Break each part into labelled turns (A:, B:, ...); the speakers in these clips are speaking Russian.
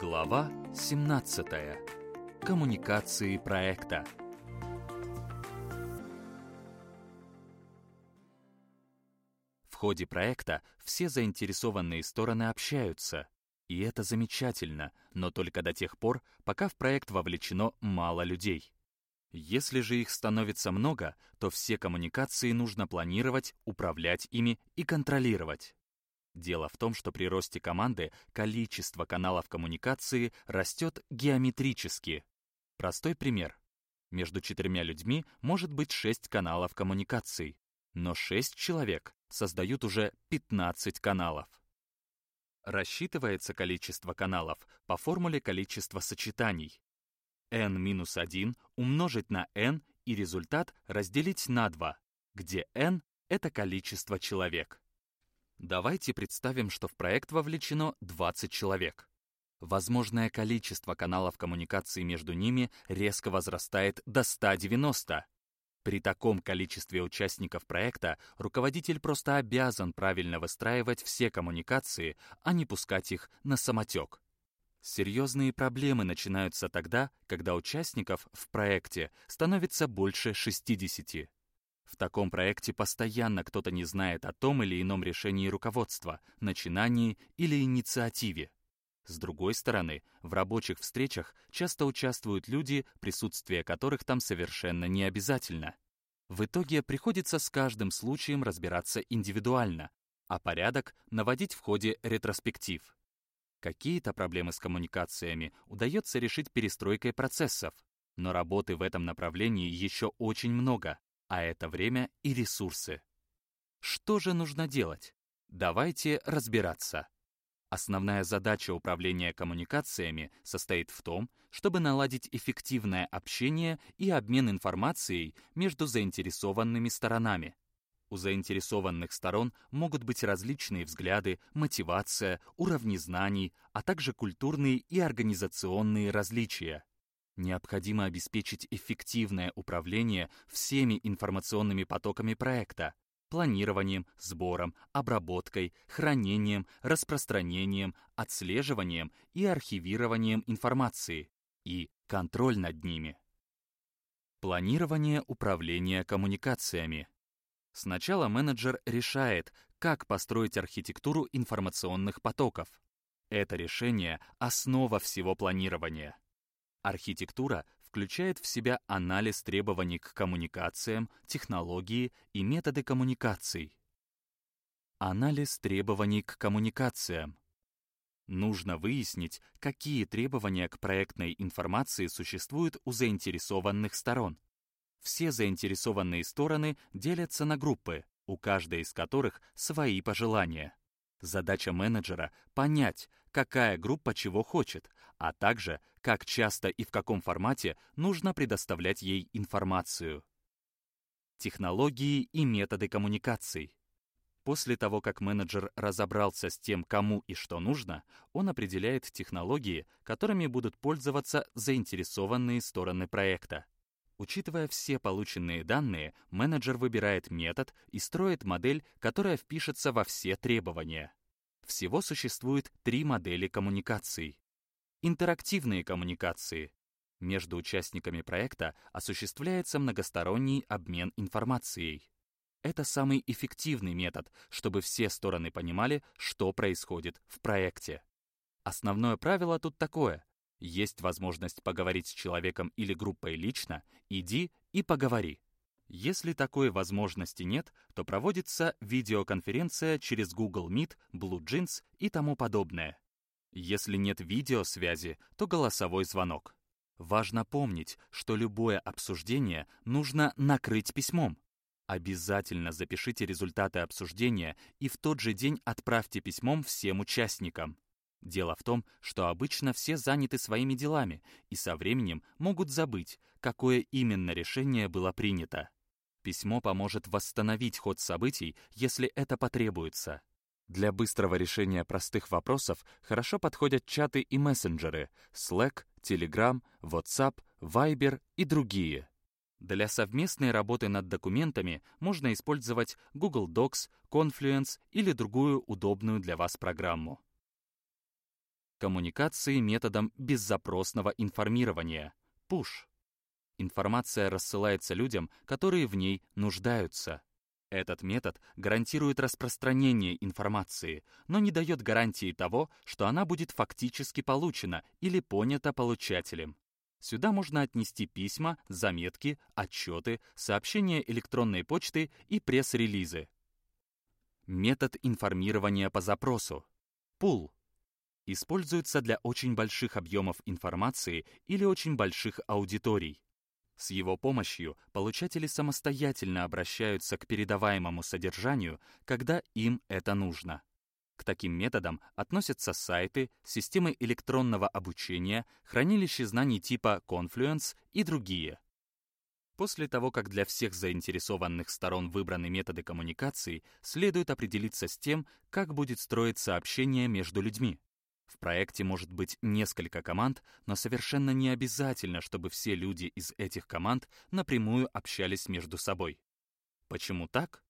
A: Глава 17. Коммуникации проекта. В ходе проекта все заинтересованные стороны общаются. И это замечательно, но только до тех пор, пока в проект вовлечено мало людей. Если же их становится много, то все коммуникации нужно планировать, управлять ими и контролировать. Дело в том, что при росте команды количество каналов коммуникации растет геометрически. Простой пример. Между четырьмя людьми может быть шесть каналов коммуникаций, но шесть человек создают уже 15 каналов. Рассчитывается количество каналов по формуле количества сочетаний. n-1 умножить на n и результат разделить на 2, где n — это количество человек. Давайте представим, что в проект вовлечено 20 человек. Возможное количество каналов коммуникации между ними резко возрастает до 190. При таком количестве участников проекта руководитель просто обязан правильно выстраивать все коммуникации, а не пускать их на самотек. Серьезные проблемы начинаются тогда, когда участников в проекте становится больше 60. В таком проекте постоянно кто-то не знает о том или ином решении руководства, начинании или инициативе. С другой стороны, в рабочих встречах часто участвуют люди, присутствие которых там совершенно не обязательно. В итоге приходится с каждым случаем разбираться индивидуально, а порядок наводить в ходе ретроспектив. Какие-то проблемы с коммуникациями удается решить перестройкой процессов, но работы в этом направлении еще очень много, а это время и ресурсы. Что же нужно делать? Давайте разбираться. Основная задача управления коммуникациями состоит в том, чтобы наладить эффективное общение и обмен информацией между заинтересованными сторонами. У заинтересованных сторон могут быть различные взгляды, мотивация, уровни знаний, а также культурные и организационные различия. Необходимо обеспечить эффективное управление всеми информационными потоками проекта, планированием, сбором, обработкой, хранением, распространением, отслеживанием и архивированием информации и контроль над ними. Планирование управления коммуникациями. Сначала менеджер решает, как построить архитектуру информационных потоков. Это решение — основа всего планирования. Архитектура включает в себя анализ требований к коммуникациям, технологии и методы коммуникаций. Анализ требований к коммуникациям. Нужно выяснить, какие требования к проектной информации существуют у заинтересованных сторон. Все заинтересованные стороны делятся на группы, у каждой из которых свои пожелания. Задача менеджера — понять, какая группа чего хочет, а также как часто и в каком формате нужно предоставлять ей информацию. Технологии и методы коммуникаций. После того, как менеджер разобрался с тем, кому и что нужно, он определяет технологии, которыми будут пользоваться заинтересованные стороны проекта. Учитывая все полученные данные, менеджер выбирает метод и строит модель, которая впишется во все требования. Всего существует три модели коммуникаций. Интерактивные коммуникации. Между участниками проекта осуществляется многосторонний обмен информацией. Это самый эффективный метод, чтобы все стороны понимали, что происходит в проекте. Основное правило тут такое. Есть возможность поговорить с человеком или группой лично, иди и поговори. Если такой возможности нет, то проводится видеоконференция через Google Meet, BlueJeans и тому подобное. Если нет видеосвязи, то голосовой звонок. Важно помнить, что любое обсуждение нужно накрыть письмом. Обязательно запишите результаты обсуждения и в тот же день отправьте письмом всем участникам. Дело в том, что обычно все заняты своими делами и со временем могут забыть, какое именно решение было принято. Письмо поможет восстановить ход событий, если это потребуется. Для быстрого решения простых вопросов хорошо подходят чаты и мессенджеры Slack, Telegram, WhatsApp, Viber и другие. Для совместной работы над документами можно использовать Google Docs, Confluence или другую удобную для вас программу. Коммуникации методом беззапросного информирования. Push. Информация рассылается людям, которые в ней нуждаются. Этот метод гарантирует распространение информации, но не дает гарантии того, что она будет фактически получена или понята получателем. Сюда можно отнести письма, заметки, отчеты, сообщения электронной почты и пресс-релизы. Метод информирования по запросу. Пул. Используется для очень больших объемов информации или очень больших аудиторий. С его помощью получатели самостоятельно обращаются к передаваемому содержанию, когда им это нужно. К таким методам относятся сайты, системы электронного обучения, хранилища знаний типа Confluence и другие. После того, как для всех заинтересованных сторон выбраны методы коммуникации, следует определиться с тем, как будет строиться общение между людьми. Проекте может быть несколько команд, но совершенно не обязательно, чтобы все люди из этих команд напрямую общались между собой. Почему так?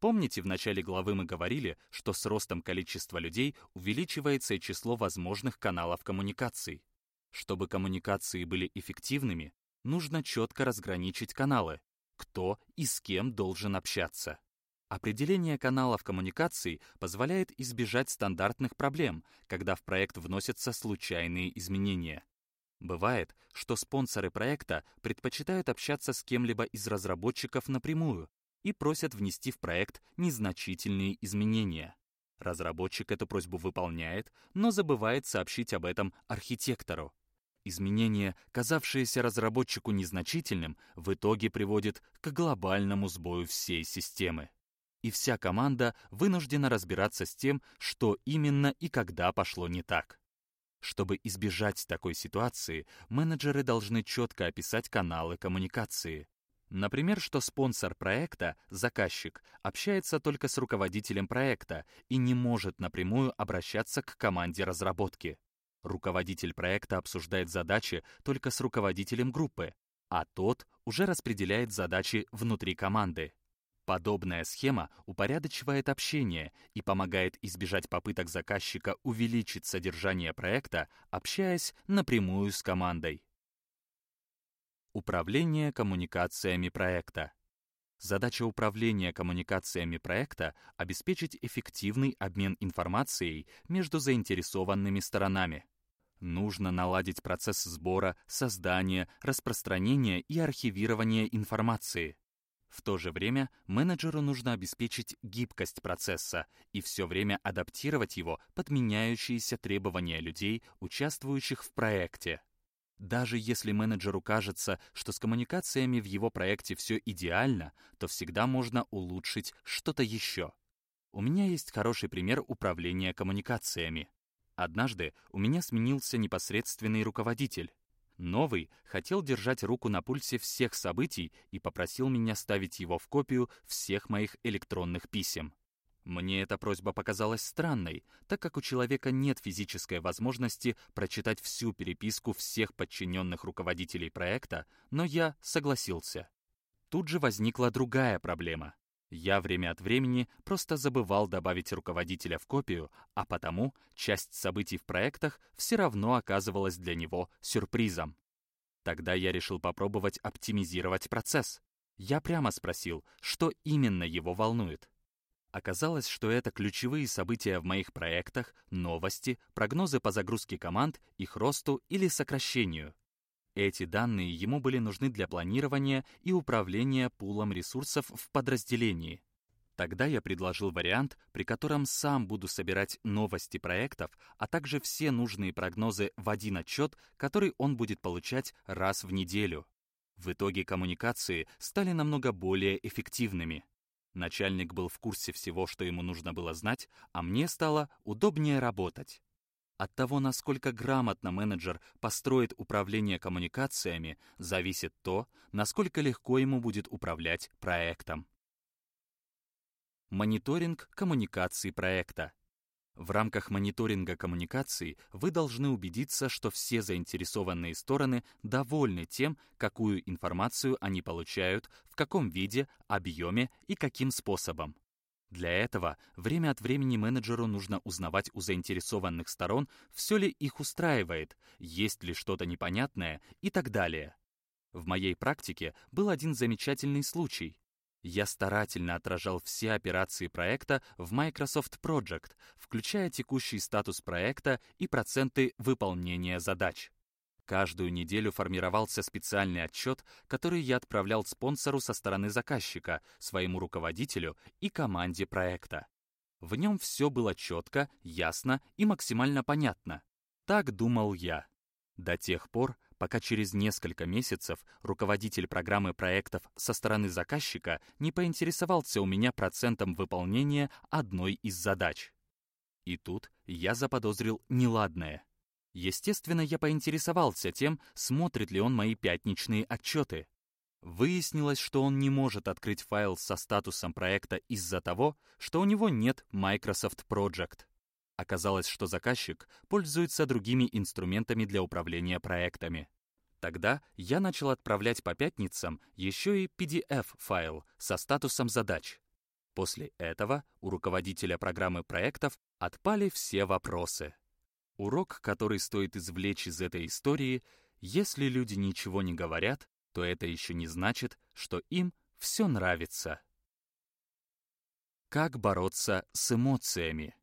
A: Помните, в начале главы мы говорили, что с ростом количества людей увеличивается и число возможных каналов коммуникаций. Чтобы коммуникации были эффективными, нужно четко разграничить каналы, кто и с кем должен общаться. Определение каналов коммуникаций позволяет избежать стандартных проблем, когда в проект вносятся случайные изменения. Бывает, что спонсоры проекта предпочитают общаться с кем-либо из разработчиков напрямую и просят внести в проект незначительные изменения. Разработчик эту просьбу выполняет, но забывает сообщить об этом архитектору. Изменение, казавшееся разработчику незначительным, в итоге приводит к глобальному сбою всей системы и вся команда вынуждена разбираться с тем, что именно и когда пошло не так. Чтобы избежать такой ситуации, менеджеры должны четко описать каналы коммуникации. Например, что спонсор проекта, заказчик, общается только с руководителем проекта и не может напрямую обращаться к команде разработки. Руководитель проекта обсуждает задачи только с руководителем группы, а тот уже распределяет задачи внутри команды. Подобная схема упорядочивает общение и помогает избежать попыток заказчика увеличить содержание проекта, общаясь напрямую с командой. Управление коммуникациями проекта. Задача управления коммуникациями проекта — обеспечить эффективный обмен информацией между заинтересованными сторонами. Нужно наладить процесс сбора, создания, распространения и архивирования информации. В то же время менеджеру нужно обеспечить гибкость процесса и все время адаптировать его под меняющиеся требования людей, участвующих в проекте. Даже если менеджеру кажется, что с коммуникациями в его проекте все идеально, то всегда можно улучшить что-то еще. У меня есть хороший пример управления коммуникациями. Однажды у меня сменился непосредственный руководитель. Новый хотел держать руку на пульсе всех событий и попросил меня ставить его в копию всех моих электронных писем. Мне эта просьба показалась странной, так как у человека нет физической возможности прочитать всю переписку всех подчиненных руководителей проекта, но я согласился. Тут же возникла другая проблема. Я время от времени просто забывал добавить руководителя в копию, а потому часть событий в проектах все равно оказывалась для него сюрпризом. Тогда я решил попробовать оптимизировать процесс. Я прямо спросил, что именно его волнует. Оказалось, что это ключевые события в моих проектах, новости, прогнозы по загрузке команд, их росту или сокращению. Эти данные ему были нужны для планирования и управления пулом ресурсов в подразделении. Тогда я предложил вариант, при котором сам буду собирать новости проектов, а также все нужные прогнозы в один отчет, который он будет получать раз в неделю. В итоге коммуникации стали намного более эффективными. Начальник был в курсе всего, что ему нужно было знать, а мне стало удобнее работать. От того, насколько грамотно менеджер построит управление коммуникациями, зависит то, насколько легко ему будет управлять проектом. Мониторинг коммуникаций проекта. В рамках мониторинга коммуникаций вы должны убедиться, что все заинтересованные стороны довольны тем, какую информацию они получают, в каком виде, объеме и каким способом. Для этого время от времени менеджеру нужно узнавать у заинтересованных сторон, все ли их устраивает, есть ли что-то непонятное и так далее. В моей практике был один замечательный случай. Я старательно отражал все операции проекта в Microsoft Project, включая текущий статус проекта и проценты выполнения задач. Каждую неделю формировался специальный отчет, который я отправлял спонсору со стороны заказчика, своему руководителю и команде проекта. В нем все было четко, ясно и максимально понятно. Так думал я. До тех пор, пока через несколько месяцев руководитель программы проектов со стороны заказчика не поинтересовался у меня процентом выполнения одной из задач. И тут я заподозрил неладное. Естественно, я поинтересовался тем, смотрит ли он мои пятничные отчеты. Выяснилось, что он не может открыть файл со статусом проекта из-за того, что у него нет Microsoft Project. Оказалось, что заказчик пользуется другими инструментами для управления проектами. Тогда я начал отправлять по пятницам еще и PDF-файл со статусом задач. После этого у руководителя программы проектов отпали все вопросы. Урок, который стоит извлечь из этой истории, если люди ничего не говорят, то это еще не значит, что им все нравится. Как бороться с эмоциями?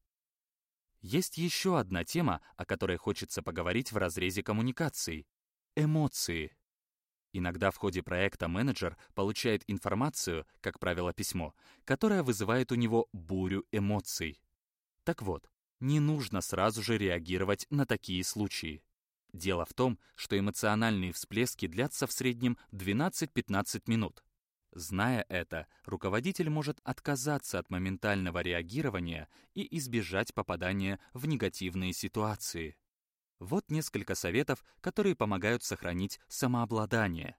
A: Есть еще одна тема, о которой хочется поговорить в разрезе коммуникаций — эмоции. Иногда в ходе проекта менеджер получает информацию, как правило, письмо, которое вызывает у него бурю эмоций. Так вот, не нужно сразу же реагировать на такие случаи. Дело в том, что эмоциональные всплески длятся в среднем 12-15 минут. Зная это, руководитель может отказаться от моментального реагирования и избежать попадания в негативные ситуации. Вот несколько советов, которые помогают сохранить самообладание.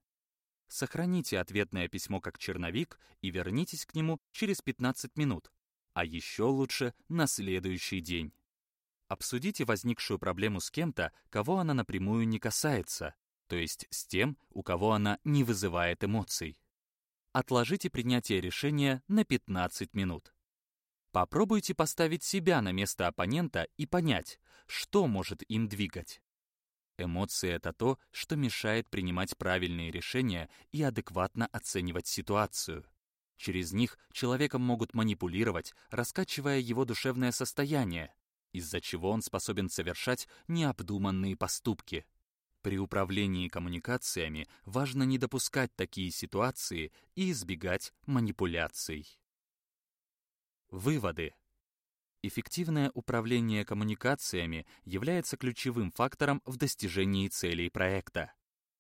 A: Сохраните ответное письмо как черновик и вернитесь к нему через 15 минут, а еще лучше на следующий день. Обсудите возникшую проблему с кем-то, кого она напрямую не касается, то есть с тем, у кого она не вызывает эмоций. Отложите принятие решения на 15 минут. Попробуйте поставить себя на место оппонента и понять, что может им двигать. Эмоции — это то, что мешает принимать правильные решения и адекватно оценивать ситуацию. Через них человеком могут манипулировать, раскачивая его душевное состояние, из-за чего он способен совершать необдуманные поступки. При управлении коммуникациями важно не допускать такие ситуации и избегать манипуляций. Выводы. Эффективное управление коммуникациями является ключевым фактором в достижении целей проекта.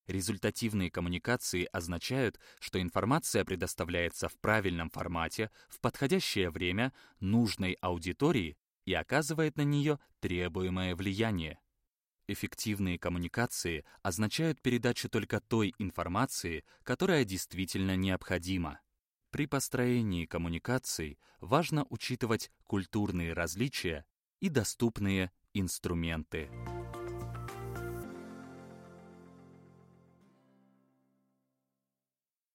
A: Результативные коммуникации означают, что информация предоставляется в правильном формате, в подходящее время, нужной аудитории и оказывает на нее требуемое влияние. Эффективные коммуникации означают передачу только той информации, которая действительно необходима. При построении коммуникаций важно учитывать культурные различия и доступные инструменты.